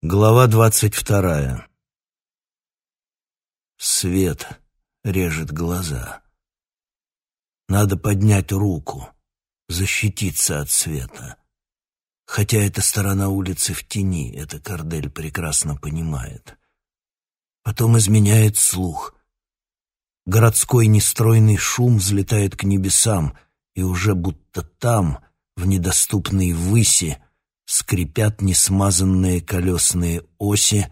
Глава двадцать вторая. Свет режет глаза. Надо поднять руку, защититься от света. Хотя эта сторона улицы в тени, это Кордель прекрасно понимает. Потом изменяет слух. Городской нестройный шум взлетает к небесам, и уже будто там, в недоступной выси, скрипят несмазанные колесные оси,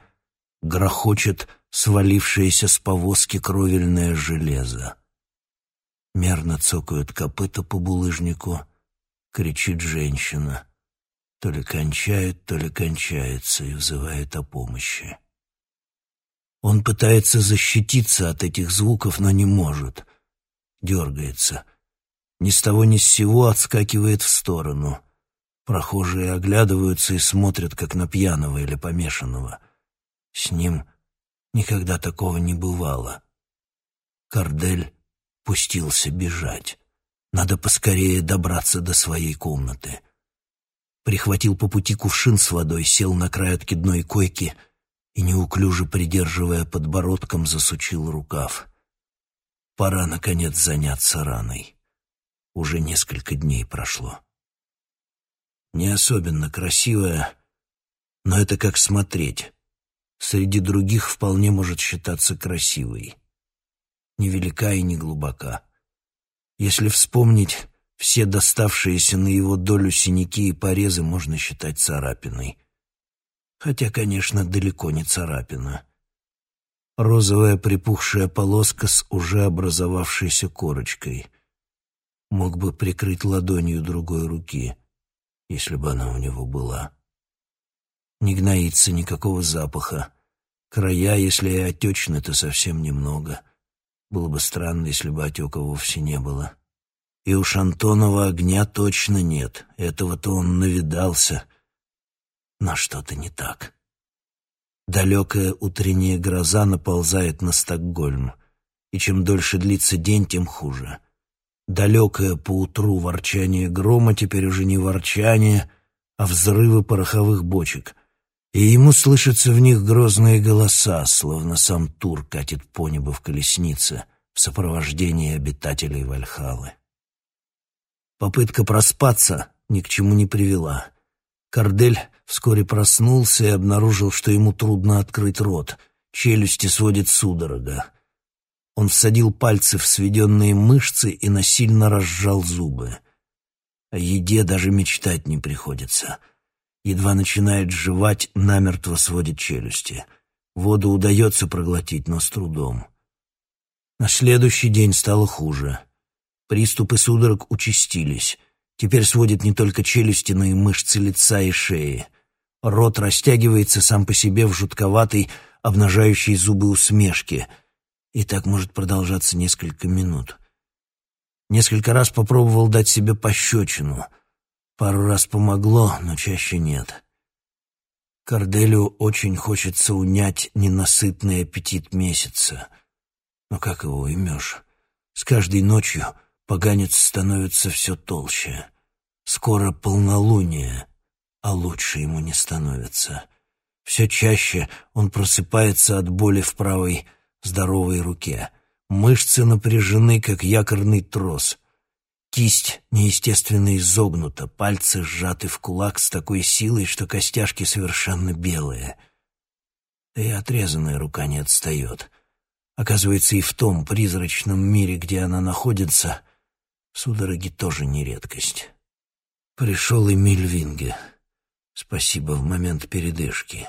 грохочет свалившееся с повозки кровельное железо. Мерно цокают копыта по булыжнику, кричит женщина. То ли кончает, то ли кончается и взывает о помощи. Он пытается защититься от этих звуков, но не может. Дергается. Ни с того ни с сего отскакивает в сторону. Прохожие оглядываются и смотрят, как на пьяного или помешанного. С ним никогда такого не бывало. Кардель пустился бежать. Надо поскорее добраться до своей комнаты. Прихватил по пути кувшин с водой, сел на край откидной койки и, неуклюже придерживая подбородком, засучил рукав. Пора, наконец, заняться раной. Уже несколько дней прошло не особенно красивая, но это как смотреть. Среди других вполне может считаться красивой. Невелика и не глубока. Если вспомнить, все доставшиеся на его долю синяки и порезы можно считать царапиной. Хотя, конечно, далеко не царапина. Розовая припухшая полоска с уже образовавшейся корочкой. Мог бы прикрыть ладонью другой руки — если бы она у него была. Не гноится никакого запаха. Края, если и отечны, то совсем немного. Было бы странно, если бы отека вовсе не было. И уж Антонова огня точно нет. Этого-то он навидался. Но что-то не так. Далекая утренняя гроза наползает на Стокгольм. И чем дольше длится день, тем хуже. Далекое поутру ворчание грома теперь уже не ворчание, а взрывы пороховых бочек. И ему слышатся в них грозные голоса, словно сам Тур катит по небу в колеснице в сопровождении обитателей Вальхалы. Попытка проспаться ни к чему не привела. Кардель вскоре проснулся и обнаружил, что ему трудно открыть рот, челюсти сводит судорога. Он всадил пальцы в сведенные мышцы и насильно разжал зубы. О еде даже мечтать не приходится. Едва начинает жевать, намертво сводит челюсти. Воду удается проглотить, но с трудом. На следующий день стало хуже. Приступы судорог участились. Теперь сводит не только челюсти, но и мышцы лица и шеи. Рот растягивается сам по себе в жутковатой, обнажающей зубы усмешке — и так может продолжаться несколько минут. Несколько раз попробовал дать себе пощечину. Пару раз помогло, но чаще нет. Корделю очень хочется унять ненасытный аппетит месяца. Но как его уймешь? С каждой ночью поганец становится все толще. Скоро полнолуние, а лучше ему не становится. Все чаще он просыпается от боли в правой здоровой руке. Мышцы напряжены, как якорный трос. Кисть неестественно изогнута, пальцы сжаты в кулак с такой силой, что костяшки совершенно белые. Да и отрезанная рука не отстает. Оказывается, и в том призрачном мире, где она находится, судороги тоже не редкость. Пришел Эмиль Винге. Спасибо в момент передышки.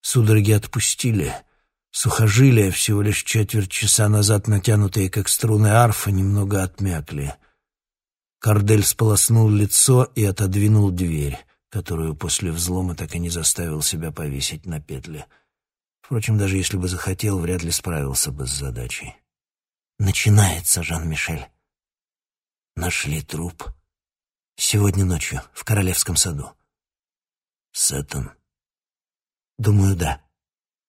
Судороги отпустили — Сухожилия, всего лишь четверть часа назад натянутые, как струны арфа, немного отмякли. Кардель сполоснул лицо и отодвинул дверь, которую после взлома так и не заставил себя повесить на петли. Впрочем, даже если бы захотел, вряд ли справился бы с задачей. «Начинается, Жан-Мишель». Нашли труп. Сегодня ночью, в Королевском саду. Сеттон. Думаю, да.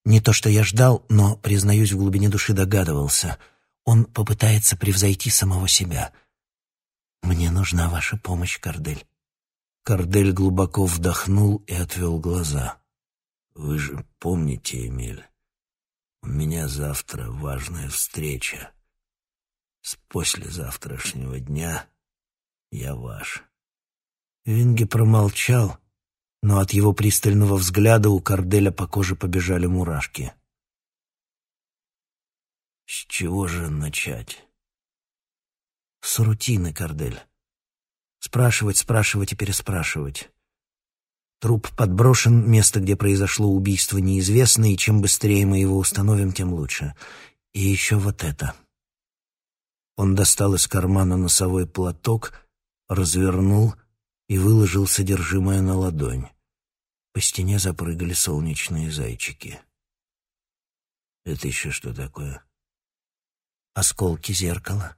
Не то, что я ждал, но, признаюсь, в глубине души догадывался. Он попытается превзойти самого себя. Мне нужна ваша помощь, Кардель. Кардель глубоко вдохнул и отвел глаза. Вы же помните, Эмиль, у меня завтра важная встреча. С послезавтрашнего дня я ваш. Винги промолчал, но от его пристального взгляда у Карделя по коже побежали мурашки. С чего же начать? С рутины, Кардель. Спрашивать, спрашивать и переспрашивать. Труп подброшен, место, где произошло убийство, неизвестно, и чем быстрее мы его установим, тем лучше. И еще вот это. Он достал из кармана носовой платок, развернул и выложил содержимое на ладонь. По стене запрыгали солнечные зайчики. Это еще что такое? Осколки зеркала.